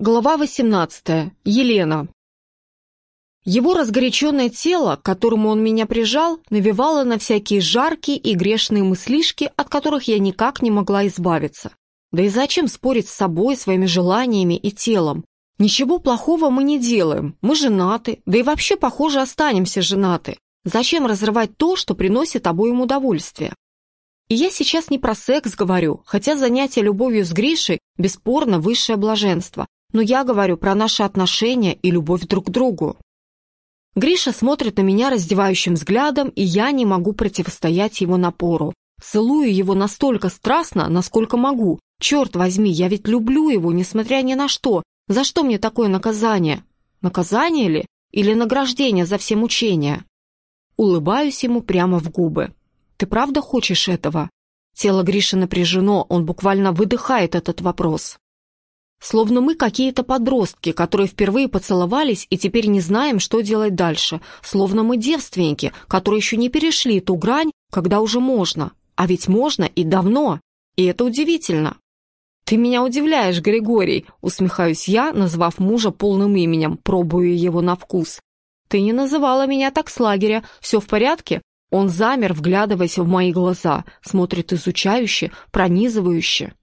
Глава 18. Елена. Его разгоряченное тело, к которому он меня прижал, навевало на всякие жаркие и грешные мыслишки, от которых я никак не могла избавиться. Да и зачем спорить с собой, своими желаниями и телом? Ничего плохого мы не делаем, мы женаты, да и вообще, похоже, останемся женаты. Зачем разрывать то, что приносит обоим удовольствие? И я сейчас не про секс говорю, хотя занятие любовью с Гришей бесспорно высшее блаженство, но я говорю про наши отношения и любовь друг к другу. Гриша смотрит на меня раздевающим взглядом, и я не могу противостоять его напору. Целую его настолько страстно, насколько могу. Черт возьми, я ведь люблю его, несмотря ни на что. За что мне такое наказание? Наказание ли? Или награждение за все мучения? Улыбаюсь ему прямо в губы. Ты правда хочешь этого? Тело Гриши напряжено, он буквально выдыхает этот вопрос. Словно мы какие-то подростки, которые впервые поцеловались и теперь не знаем, что делать дальше. Словно мы девственники, которые еще не перешли ту грань, когда уже можно. А ведь можно и давно. И это удивительно. «Ты меня удивляешь, Григорий», — усмехаюсь я, назвав мужа полным именем, пробую его на вкус. «Ты не называла меня так с лагеря. Все в порядке?» Он замер, вглядываясь в мои глаза, смотрит изучающе, пронизывающе.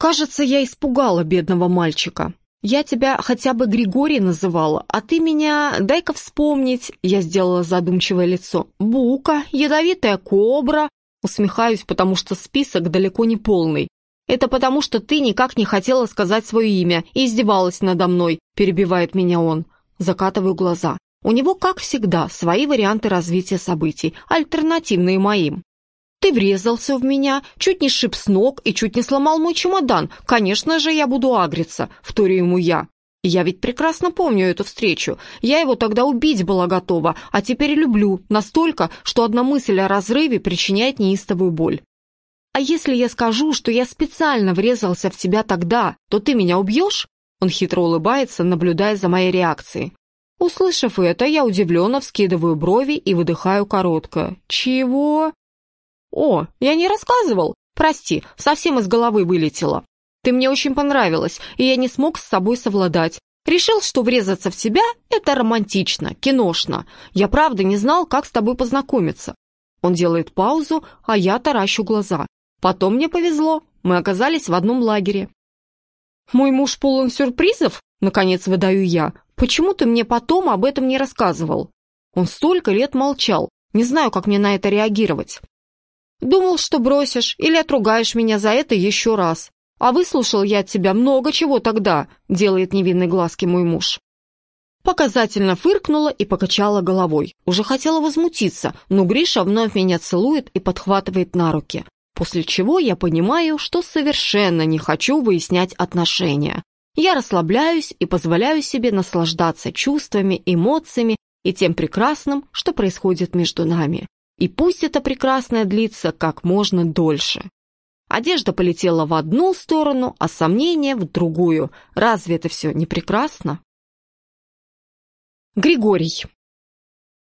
«Кажется, я испугала бедного мальчика. Я тебя хотя бы Григорий называла, а ты меня... Дай-ка вспомнить...» Я сделала задумчивое лицо. «Бука, ядовитая кобра...» Усмехаюсь, потому что список далеко не полный. «Это потому, что ты никак не хотела сказать свое имя и издевалась надо мной», перебивает меня он. Закатываю глаза. У него, как всегда, свои варианты развития событий, альтернативные моим. Ты врезался в меня, чуть не шип с ног и чуть не сломал мой чемодан. Конечно же, я буду агриться, вторю ему я. Я ведь прекрасно помню эту встречу. Я его тогда убить была готова, а теперь люблю настолько, что одна мысль о разрыве причиняет неистовую боль. А если я скажу, что я специально врезался в тебя тогда, то ты меня убьешь? Он хитро улыбается, наблюдая за моей реакцией. Услышав это, я удивленно вскидываю брови и выдыхаю коротко. «Чего?» «О, я не рассказывал? Прости, совсем из головы вылетело. Ты мне очень понравилась, и я не смог с собой совладать. Решил, что врезаться в тебя — это романтично, киношно. Я правда не знал, как с тобой познакомиться». Он делает паузу, а я таращу глаза. Потом мне повезло, мы оказались в одном лагере. «Мой муж полон сюрпризов?» — наконец выдаю я. «Почему ты мне потом об этом не рассказывал?» Он столько лет молчал, не знаю, как мне на это реагировать. Думал, что бросишь или отругаешь меня за это еще раз. А выслушал я от тебя много чего тогда, делает невинной глазки мой муж. Показательно фыркнула и покачала головой. Уже хотела возмутиться, но Гриша вновь меня целует и подхватывает на руки. После чего я понимаю, что совершенно не хочу выяснять отношения. Я расслабляюсь и позволяю себе наслаждаться чувствами, эмоциями и тем прекрасным, что происходит между нами. И пусть это прекрасное длится как можно дольше. Одежда полетела в одну сторону, а сомнения в другую. Разве это все не прекрасно? Григорий.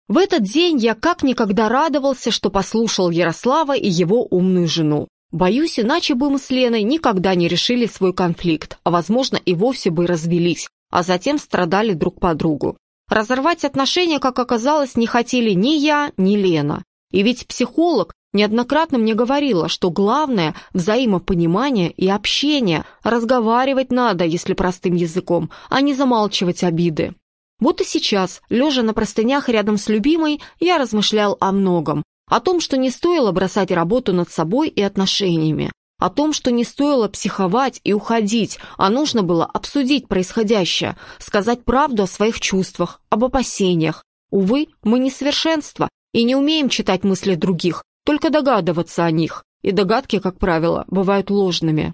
В этот день я как никогда радовался, что послушал Ярослава и его умную жену. Боюсь, иначе бы мы с Леной никогда не решили свой конфликт, а, возможно, и вовсе бы развелись, а затем страдали друг по другу. Разорвать отношения, как оказалось, не хотели ни я, ни Лена. И ведь психолог неоднократно мне говорила, что главное – взаимопонимание и общение. Разговаривать надо, если простым языком, а не замалчивать обиды. Вот и сейчас, лежа на простынях рядом с любимой, я размышлял о многом. О том, что не стоило бросать работу над собой и отношениями. О том, что не стоило психовать и уходить, а нужно было обсудить происходящее, сказать правду о своих чувствах, об опасениях. Увы, мы несовершенство, и не умеем читать мысли других, только догадываться о них, и догадки, как правило, бывают ложными.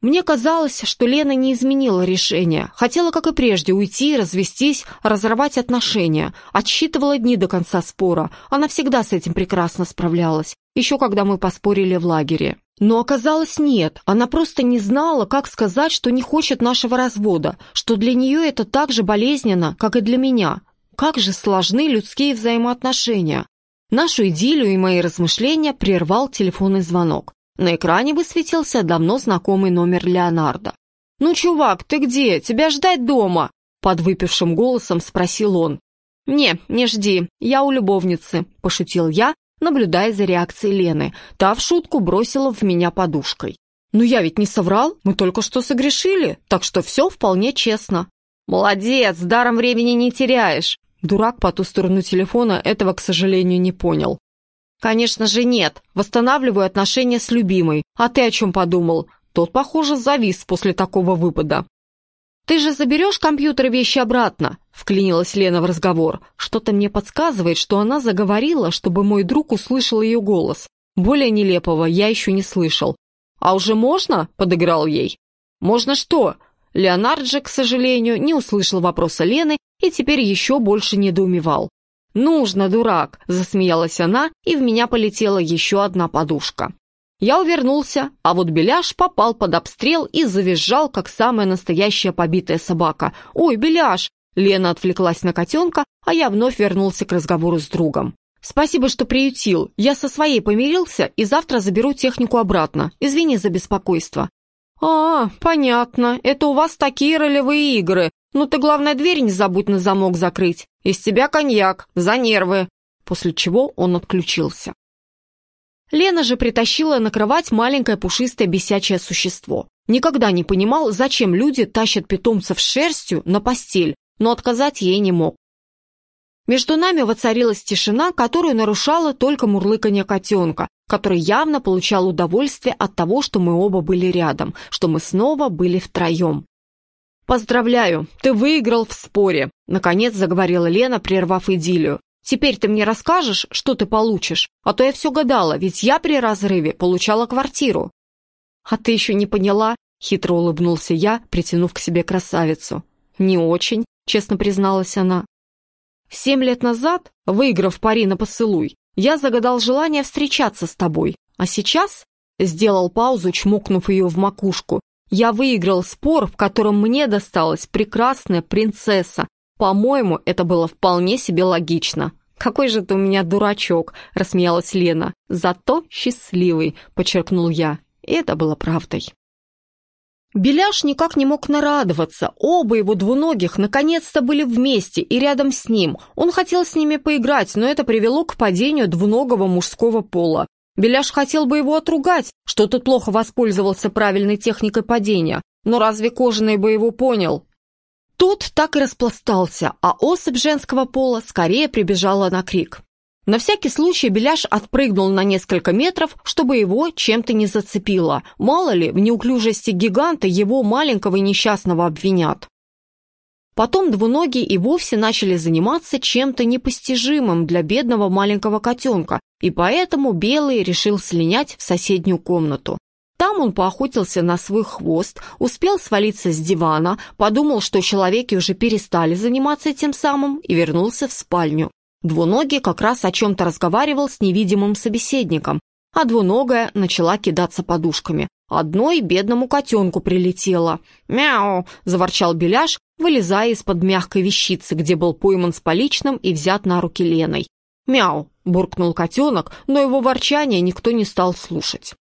Мне казалось, что Лена не изменила решение, хотела, как и прежде, уйти, развестись, разорвать отношения, отсчитывала дни до конца спора, она всегда с этим прекрасно справлялась, еще когда мы поспорили в лагере. Но оказалось нет, она просто не знала, как сказать, что не хочет нашего развода, что для нее это так же болезненно, как и для меня, как же сложны людские взаимоотношения. Нашу идиллию и мои размышления прервал телефонный звонок. На экране высветился давно знакомый номер Леонардо. «Ну, чувак, ты где? Тебя ждать дома?» Подвыпившим голосом спросил он. «Не, не жди, я у любовницы», – пошутил я, наблюдая за реакцией Лены. Та в шутку бросила в меня подушкой. «Но я ведь не соврал, мы только что согрешили, так что все вполне честно». «Молодец, даром времени не теряешь!» Дурак по ту сторону телефона этого, к сожалению, не понял. «Конечно же нет. Восстанавливаю отношения с любимой. А ты о чем подумал?» Тот, похоже, завис после такого выпада. «Ты же заберешь компьютер и вещи обратно?» — вклинилась Лена в разговор. Что-то мне подсказывает, что она заговорила, чтобы мой друг услышал ее голос. Более нелепого я еще не слышал. «А уже можно?» — подыграл ей. «Можно что?» Леонард же, к сожалению, не услышал вопроса Лены и теперь еще больше недоумевал. «Нужно, дурак!» — засмеялась она, и в меня полетела еще одна подушка. Я увернулся, а вот Беляш попал под обстрел и завизжал, как самая настоящая побитая собака. «Ой, Беляш!» Лена отвлеклась на котенка, а я вновь вернулся к разговору с другом. «Спасибо, что приютил. Я со своей помирился и завтра заберу технику обратно. Извини за беспокойство». «А, понятно. Это у вас такие ролевые игры. Ну ты, главное, дверь не забудь на замок закрыть. Из тебя коньяк. За нервы». После чего он отключился. Лена же притащила на кровать маленькое пушистое бесячее существо. Никогда не понимал, зачем люди тащат питомцев шерстью на постель, но отказать ей не мог. Между нами воцарилась тишина, которую нарушала только мурлыканье котенка, который явно получал удовольствие от того, что мы оба были рядом, что мы снова были втроем. «Поздравляю, ты выиграл в споре», — наконец заговорила Лена, прервав идиллию. Теперь ты мне расскажешь, что ты получишь? А то я все гадала, ведь я при разрыве получала квартиру». «А ты еще не поняла?» — хитро улыбнулся я, притянув к себе красавицу. «Не очень», — честно призналась она. «Семь лет назад, выиграв пари на поцелуй, я загадал желание встречаться с тобой. А сейчас...» — сделал паузу, чмокнув ее в макушку. «Я выиграл спор, в котором мне досталась прекрасная принцесса, по-моему, это было вполне себе логично. «Какой же ты у меня дурачок!» — рассмеялась Лена. «Зато счастливый!» — подчеркнул я. И это было правдой. Беляш никак не мог нарадоваться. Оба его двуногих наконец-то были вместе и рядом с ним. Он хотел с ними поиграть, но это привело к падению двуногого мужского пола. Беляш хотел бы его отругать, что тот плохо воспользовался правильной техникой падения. Но разве Кожаный бы его понял? Тот так и распластался, а особь женского пола скорее прибежала на крик. На всякий случай Беляш отпрыгнул на несколько метров, чтобы его чем-то не зацепило. Мало ли, в неуклюжести гиганта его маленького несчастного обвинят. Потом двуногие и вовсе начали заниматься чем-то непостижимым для бедного маленького котенка, и поэтому Белый решил слинять в соседнюю комнату. Там он поохотился на свой хвост, успел свалиться с дивана, подумал, что человеки уже перестали заниматься тем самым и вернулся в спальню. Двуногий как раз о чем-то разговаривал с невидимым собеседником, а двуногая начала кидаться подушками. Одной бедному котенку прилетело. «Мяу!» — заворчал Беляш, вылезая из-под мягкой вещицы, где был пойман с поличным и взят на руки Леной. «Мяу!» — буркнул котенок, но его ворчание никто не стал слушать.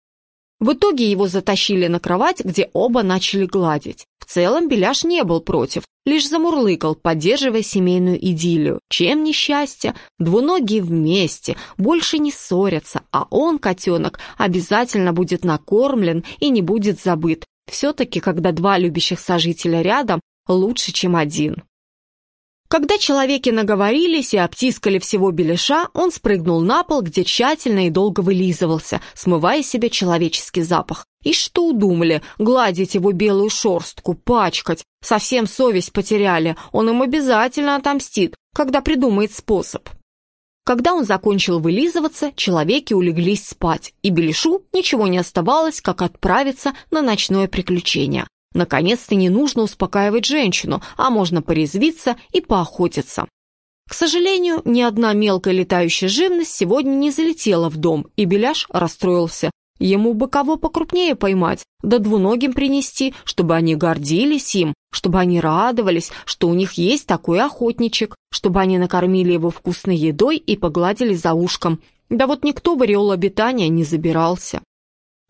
В итоге его затащили на кровать, где оба начали гладить. В целом Беляш не был против, лишь замурлыкал, поддерживая семейную идиллию. Чем несчастье? Двуногие вместе, больше не ссорятся, а он, котенок, обязательно будет накормлен и не будет забыт. Все-таки, когда два любящих сожителя рядом, лучше, чем один. Когда человеки наговорились и обтискали всего беляша, он спрыгнул на пол, где тщательно и долго вылизывался, смывая себе человеческий запах. И что удумали? Гладить его белую шерстку, пачкать. Совсем совесть потеряли. Он им обязательно отомстит, когда придумает способ. Когда он закончил вылизываться, человеки улеглись спать, и Беляшу ничего не оставалось, как отправиться на ночное приключение. Наконец-то не нужно успокаивать женщину, а можно порезвиться и поохотиться. К сожалению, ни одна мелкая летающая живность сегодня не залетела в дом, и Беляш расстроился. Ему бы кого покрупнее поймать, да двуногим принести, чтобы они гордились им, чтобы они радовались, что у них есть такой охотничек, чтобы они накормили его вкусной едой и погладили за ушком. Да вот никто в ореол обитания не забирался.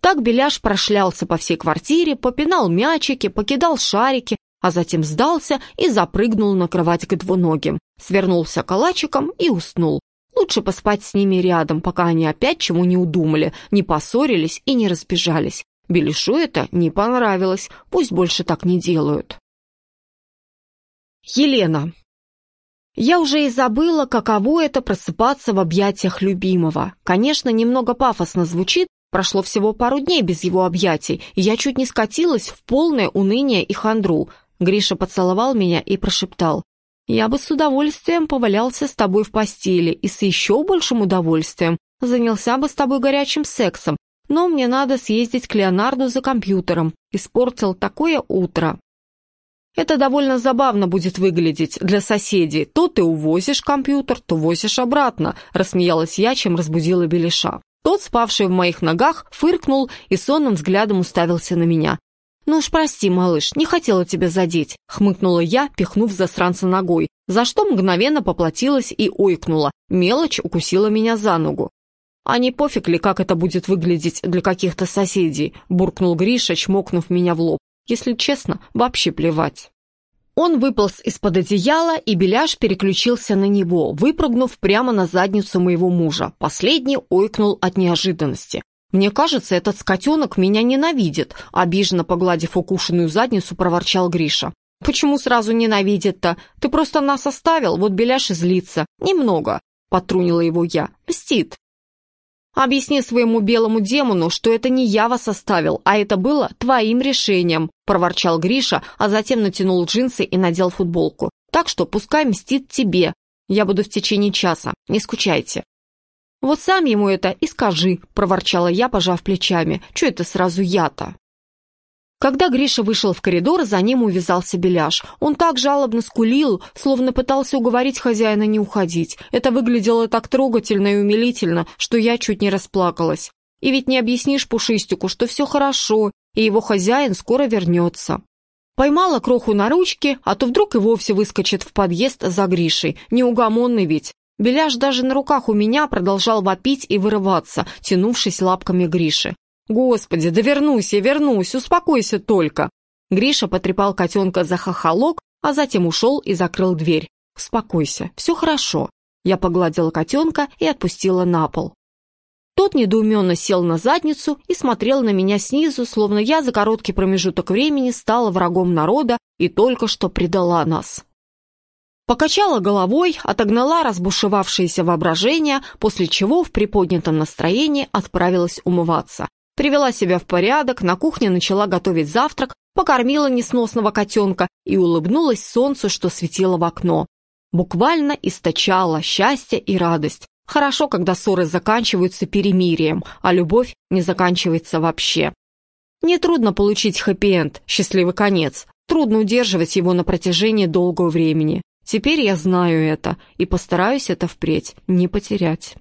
Так Беляш прошлялся по всей квартире, попинал мячики, покидал шарики, а затем сдался и запрыгнул на кровать к двуногим, свернулся калачиком и уснул. Лучше поспать с ними рядом, пока они опять чему не удумали, не поссорились и не разбежались. Белишу это не понравилось, пусть больше так не делают. Елена. Я уже и забыла, каково это просыпаться в объятиях любимого. Конечно, немного пафосно звучит, прошло всего пару дней без его объятий, и я чуть не скатилась в полное уныние и хандру. Гриша поцеловал меня и прошептал. «Я бы с удовольствием повалялся с тобой в постели и с еще большим удовольствием занялся бы с тобой горячим сексом, но мне надо съездить к Леонарду за компьютером. Испортил такое утро. Это довольно забавно будет выглядеть для соседей. То ты увозишь компьютер, то возишь обратно, рассмеялась я, чем разбудила Белиша. Тот, спавший в моих ногах, фыркнул и сонным взглядом уставился на меня. «Ну уж прости, малыш, не хотела тебя задеть», — хмыкнула я, пихнув засранца ногой, за что мгновенно поплатилась и ойкнула. Мелочь укусила меня за ногу. «А не пофиг ли, как это будет выглядеть для каких-то соседей?» — буркнул Гриша, чмокнув меня в лоб. «Если честно, вообще плевать». Он выполз из-под одеяла, и Беляш переключился на него, выпрыгнув прямо на задницу моего мужа. Последний ойкнул от неожиданности. «Мне кажется, этот скотенок меня ненавидит», — обиженно погладив укушенную задницу, проворчал Гриша. «Почему сразу ненавидит-то? Ты просто нас оставил, вот Беляш и злится. Немного», — потрунила его я. «Мстит». «Объясни своему белому демону, что это не я вас оставил, а это было твоим решением», – проворчал Гриша, а затем натянул джинсы и надел футболку. «Так что пускай мстит тебе. Я буду в течение часа, не скучайте». «Вот сам ему это и скажи», – проворчала я, пожав плечами. «Чё это сразу я-то?» Когда Гриша вышел в коридор, за ним увязался Беляш. Он так жалобно скулил, словно пытался уговорить хозяина не уходить. Это выглядело так трогательно и умилительно, что я чуть не расплакалась. И ведь не объяснишь Пушистику, что все хорошо, и его хозяин скоро вернется. Поймала кроху на ручке, а то вдруг и вовсе выскочит в подъезд за Гришей. Неугомонный ведь. Беляш даже на руках у меня продолжал вопить и вырываться, тянувшись лапками Гриши. «Господи, да вернусь я, вернусь, успокойся только!» Гриша потрепал котенка за хохолок, а затем ушел и закрыл дверь. «Успокойся, все хорошо». Я погладила котенка и отпустила на пол. Тот недоуменно сел на задницу и смотрел на меня снизу, словно я за короткий промежуток времени стала врагом народа и только что предала нас. Покачала головой, отогнала разбушевавшееся воображение, после чего в приподнятом настроении отправилась умываться. Привела себя в порядок, на кухне начала готовить завтрак, покормила несносного котенка и улыбнулась солнцу, что светило в окно. Буквально источала счастье и радость. Хорошо, когда ссоры заканчиваются перемирием, а любовь не заканчивается вообще. Нетрудно получить хэппи-энд, счастливый конец. Трудно удерживать его на протяжении долгого времени. Теперь я знаю это и постараюсь это впредь не потерять.